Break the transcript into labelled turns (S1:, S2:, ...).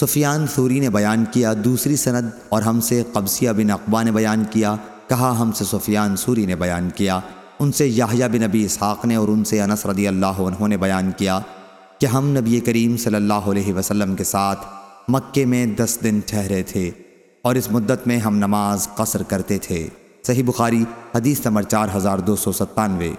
S1: سفیان sorry نے بیان کیا، دوسری سند اور ہم سے قبسیہ بن اقبا نے بیان کیا، کہا ہم سے سفیان سوری نے بیان کیا۔ ان سے یاہیا بن نبی اسحاق نے اور ان سے انس رضی اللہ عنہ نے بیان کیا کہ ہم نبی کریم صلی اللہ علیہ وسلم کے ساتھ مکے میں دس دن ٹھہرے تھے اور اس مدت میں ہم نماز قصر کرتے تھے۔ صحیح بخاری، حدیث نمبر چار ہزار دو سو ستانوے۔